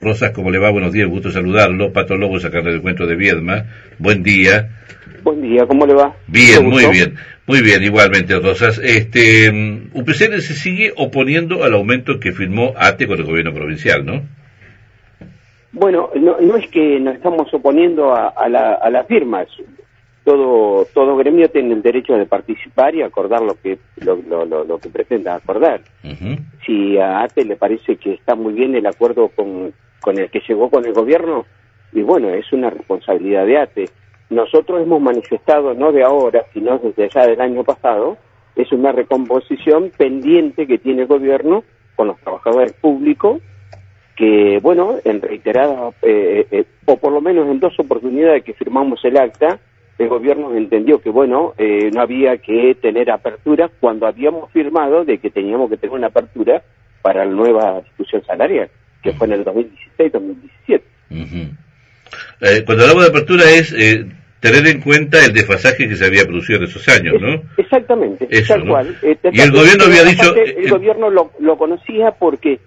Rosas, ¿cómo le va? Buenos días, gusto saludarlo. Pato Lobo, sacarle del cuento de Viedma. Buen día. Buen día, ¿cómo le va? Bien, muy bien. Muy bien, igualmente, Rosas. Este, UPCN se sigue oponiendo al aumento que firmó ATE con el gobierno provincial, ¿no? Bueno, no, es que nos estamos oponiendo a, la, a las firmas. Todo, todo gremio tiene el derecho de participar y acordar lo que, lo, lo, que pretenda acordar. Si a ATE le parece que está muy bien el acuerdo con, con el que llegó con el gobierno, y bueno, es una responsabilidad de ATE. Nosotros hemos manifestado, no de ahora, sino desde ya del año pasado, es una recomposición pendiente que tiene el gobierno con los trabajadores públicos, que, bueno, en reiteradas, eh, eh, o por lo menos en dos oportunidades que firmamos el acta, el gobierno entendió que, bueno, eh, no había que tener apertura cuando habíamos firmado de que teníamos que tener una apertura para la nueva discusión salarial que fue en el 2016-2017. Eh, cuando hablamos de apertura es eh, tener en cuenta el desfasaje que se había producido en esos años, ¿no? Exactamente, tal cual. Eh, y el gobierno había dicho... El, gobierno lo, lo, conocía porque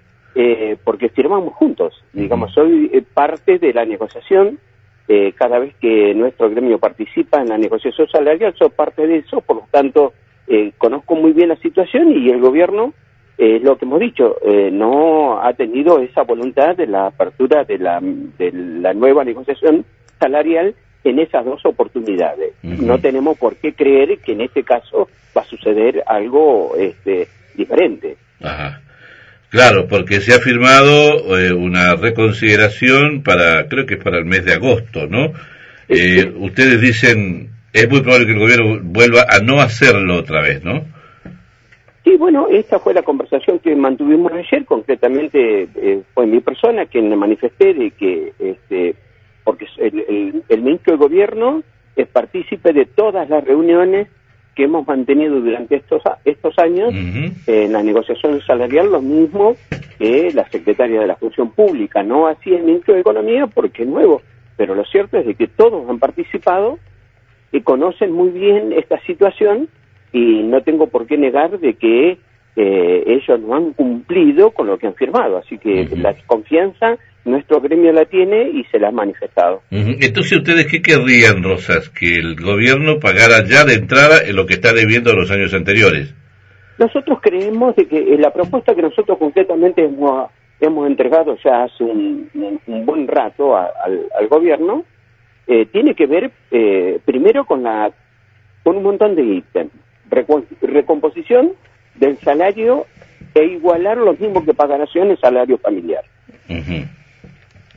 porque firmamos juntos. Digamos, soy parte de la negociación. cada vez que nuestro gremio participa en la negociación salarial, soy parte de eso, por lo tanto, conozco muy bien la situación y el gobierno es lo que hemos dicho, eh, no ha tenido esa voluntad de la apertura de la, de la nueva negociación salarial en esas dos oportunidades. No tenemos por qué creer que en este caso va a suceder algo este, diferente. Ajá. Claro, porque se ha firmado eh, una reconsideración para, creo que es para el mes de agosto, ¿no? Eh, ustedes dicen, es muy probable que el gobierno vuelva a no hacerlo otra vez, ¿no? Sí, bueno, esta fue la conversación que mantuvimos ayer, concretamente eh, fue mi persona quien me manifesté de que, este, porque el, ministro de Gobierno es partícipe de todas las reuniones que hemos mantenido durante estos, estos años en la negociación salarial, lo mismo que la secretaria de la Función Pública, no así el ministro de Economía porque es nuevo, pero lo cierto es de que todos han participado y conocen muy bien esta situación y no tengo por qué negar de que eh, ellos no han cumplido con lo que han firmado. Así que la confianza nuestro gremio la tiene y se la ha manifestado. Entonces, ¿ustedes qué querrían, Rosas? ¿Que el gobierno pagara ya de entrada en lo que está debiendo los años anteriores? Nosotros creemos de que la propuesta que nosotros concretamente hemos, hemos entregado ya hace un, buen rato al, gobierno eh, tiene que ver eh, primero con la con un montón de ítems recomposición del salario e igualar los mismos que paga Nación el salario familiar.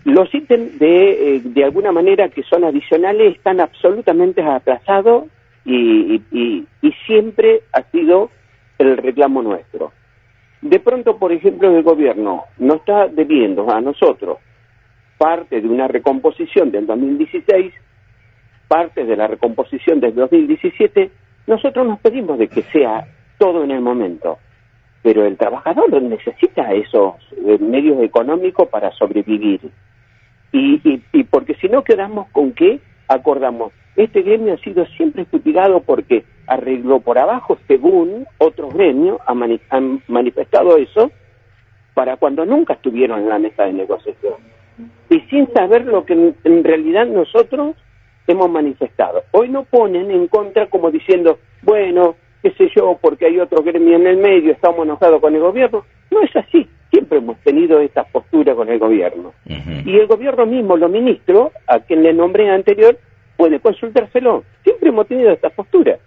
Los ítems de, eh, de alguna manera que son adicionales están absolutamente atrasados y, y, siempre ha sido el reclamo nuestro. De pronto, por ejemplo, el gobierno nos está debiendo a nosotros parte de una recomposición del 2016, parte de la recomposición del 2017 nosotros nos pedimos de que sea todo en el momento, pero el trabajador necesita esos eh, medios económicos para sobrevivir. Y, y, porque si no quedamos con que acordamos, este gremio ha sido siempre estupidado porque arregló por abajo, según otros gremios han manifestado eso, para cuando nunca estuvieron en la mesa de negociación. Y sin saber lo que en realidad nosotros hemos manifestado. Hoy no ponen en contra como diciendo, bueno, qué sé yo, porque hay otro gremio en el medio, estamos enojados con el gobierno. No es así. Siempre hemos tenido esta postura con el gobierno. Y el gobierno mismo, los ministros, a quien le nombré anterior, puede consultárselo. Siempre hemos tenido esta postura.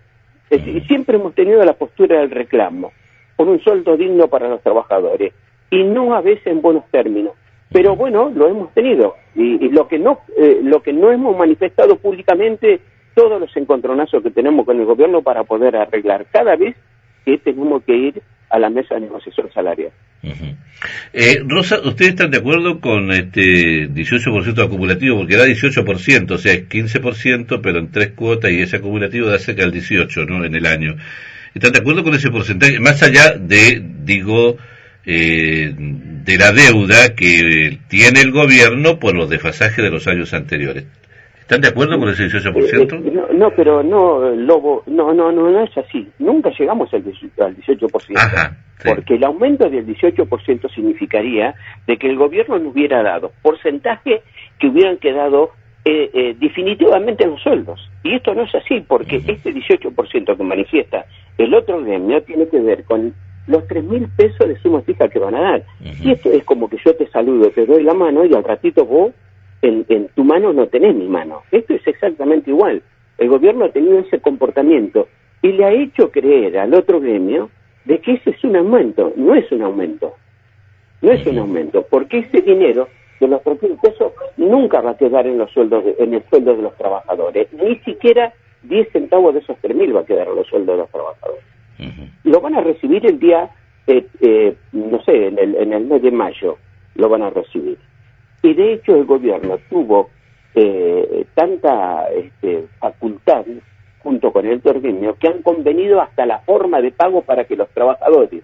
Es decir, siempre hemos tenido la postura del reclamo, por un sueldo digno para los trabajadores. Y no a veces en buenos términos pero bueno, lo hemos tenido. Y, lo, que no, eh, lo que no hemos manifestado públicamente, todos los encontronazos que tenemos con el gobierno para poder arreglar cada vez que tenemos que ir a la mesa de negociación salarial. eh, Rosa, ¿ustedes están de acuerdo con este 18% acumulativo? Porque da 18%, o sea, es 15%, pero en tres cuotas y ese acumulativo da cerca del 18%, ¿no? En el año. ¿Están de acuerdo con ese porcentaje? Más allá de, digo, eh, de la deuda que tiene el gobierno por los desfasajes de los años anteriores. ¿Están de acuerdo con ese 18%? Eh, no, no, pero no, Lobo, no, no, no, no es así. Nunca llegamos al 18%. Ajá, sí. Porque el aumento del 18% significaría de que el gobierno no hubiera dado porcentaje que hubieran quedado eh, eh, definitivamente en los sueldos. Y esto no es así, porque este 18% que manifiesta el otro gremio tiene que ver con los tres mil pesos de suma fija que van a dar. Y esto es como que yo te saludo, te doy la mano y al ratito vos en, en tu mano no tenés mi mano. Esto es exactamente igual. El gobierno ha tenido ese comportamiento y le ha hecho creer al otro gremio de que ese es un aumento. No es un aumento. No es un aumento, porque ese dinero de los tres mil pesos nunca va a quedar en los sueldos de- en el sueldo de los trabajadores. Ni siquiera 10 centavos de esos tres mil va a quedar en los sueldos de los trabajadores Lo van a recibir el día, eh, eh, no sé, en el, en el mes de mayo, lo van a recibir. Y de hecho el gobierno tuvo eh, tanta este, facultad junto con el Torgueño que han convenido hasta la forma de pago para que los trabajadores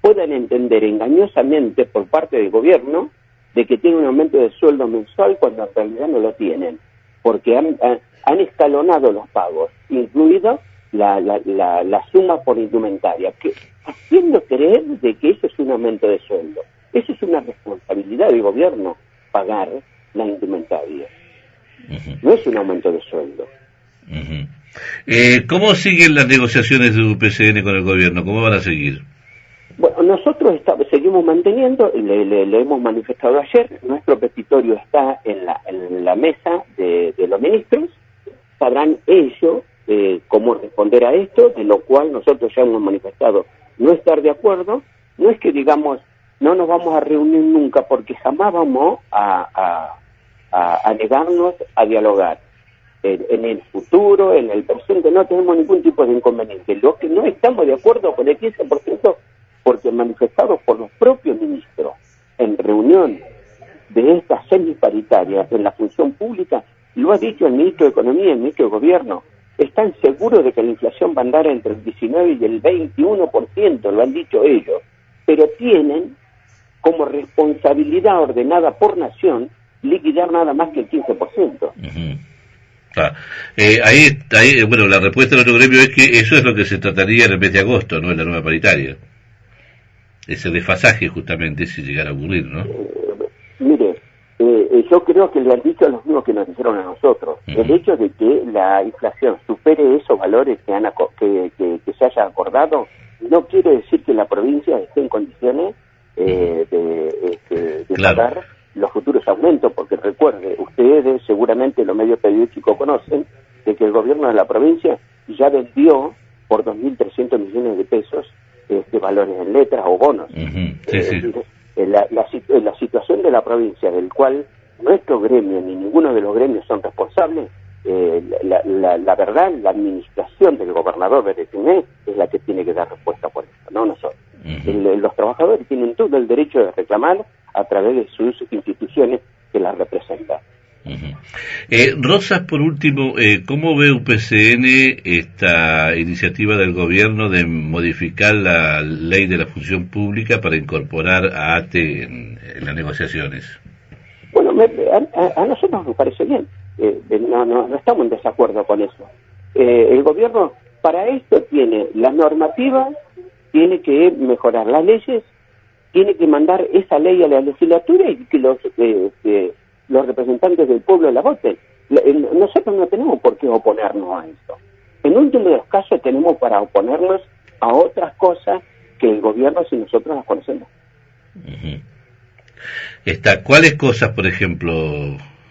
puedan entender engañosamente por parte del gobierno de que tiene un aumento de sueldo mensual cuando en realidad no lo tienen, porque han- han escalonado los pagos, incluido la, la, la, la suma por indumentaria, que haciendo creer de que eso es un aumento de sueldo. Eso es una responsabilidad del gobierno, pagar la indumentaria. No es un aumento de sueldo. Ujú. Eh, ¿Cómo siguen las negociaciones de UPCN con el gobierno? ¿Cómo van a seguir? Bueno, nosotros está- seguimos manteniendo, le, le- le hemos manifestado ayer, nuestro petitorio está en la, en la mesa de, de los ministros, sabrán ellos eh, cómo responder a esto, de lo cual nosotros ya hemos manifestado no estar de acuerdo, no es que digamos no nos vamos a reunir nunca porque jamás vamos a, a- negarnos a dialogar. En, el futuro, en el presente, no tenemos ningún tipo de inconveniente. Lo que no estamos de acuerdo con el 15%, porque manifestado por los propios ministros en reunión de esta semiparitaria en la función pública, lo ha dicho el ministro de Economía el ministro de Gobierno, están seguros de que la inflación va a andar entre el 19 y el 21%, lo han dicho ellos, pero tienen como responsabilidad ordenada por nación liquidar nada más que el 15%. Ujú. Ah, eh, ahí, ahí, eh, bueno, la respuesta del otro gremio es que eso es lo que se trataría en el mes de agosto, ¿no? En la nueva paritaria. Ese desfasaje justamente si llegara a ocurrir, ¿no? Eh, eh, yo creo que le han dicho a los mismos que nos dijeron a nosotros. El hecho de que la inflación supere esos valores que, han que, que- que se haya acordado no quiere decir que la provincia esté en condiciones eh, de, este, de Claro. pagar los futuros aumentos, porque recuerde, ustedes seguramente los medios periodísticos conocen de que el gobierno de la provincia ya vendió por 2.300 millones de pesos este, valores en letras o bonos. Sí, sí. decir, en la, la la situación de la provincia, del cual nuestro gremio ni ninguno de los gremios son responsables, eh, la, la- la verdad, la administración del gobernador Beretiné es la que tiene que dar respuesta por esto, no nosotros. El- los trabajadores tienen todo el derecho de reclamar a través de sus instituciones que las representan. Ujú. Eh, Rosas, por último, eh, ¿cómo ve UPCN esta iniciativa del gobierno de modificar la ley de la función pública para incorporar a ATE en, en las negociaciones? Bueno, me- a, a- nosotros nos parece bien. Eh, no, no, no estamos en desacuerdo con eso. Eh, el gobierno para esto tiene la normativa, tiene que mejorar las leyes, tiene que mandar esa ley a la legislatura y que los, eh, los representantes del pueblo la voten. Nosotros no tenemos por qué oponernos a esto. En último de los casos tenemos para oponernos a otras cosas que el gobierno si nosotros las conocemos. Ujú. Está, ¿Cuáles cosas, por ejemplo?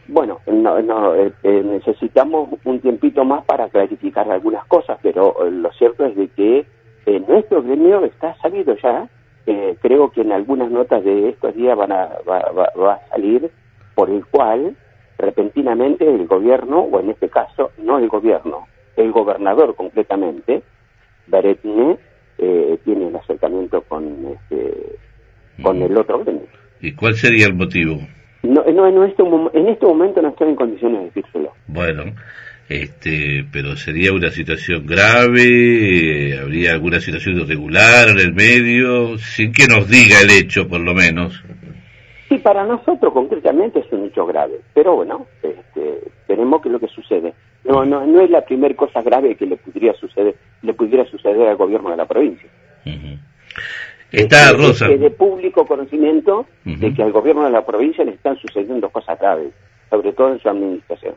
Bueno, no, no, eh, eh, necesitamos un tiempito más para clarificar algunas cosas, pero eh, lo cierto es de que nuestro gremio está salido ya. eh, creo que en algunas notas de estos días van a, va, va- va a salir por el cual repentinamente el gobierno, o en este caso no el gobierno, el gobernador concretamente, Baretine, eh, tiene el acercamiento con, este, con el otro gremio. ¿Y cuál sería el motivo? No, no, en, este, en este momento no estoy en condiciones de decírselo. Bueno, este, pero sería una situación grave, eh, habría alguna situación irregular en el medio, sin que nos diga el hecho, por lo menos. Sí, para nosotros concretamente es un hecho grave, pero bueno, este, veremos qué es lo que sucede. No, no, no es la primera cosa grave que le pudiera suceder, le pudiera suceder al gobierno de la provincia. Está Rosa. Es de público conocimiento de que al gobierno de la provincia le están sucediendo cosas graves, sobre todo en su administración.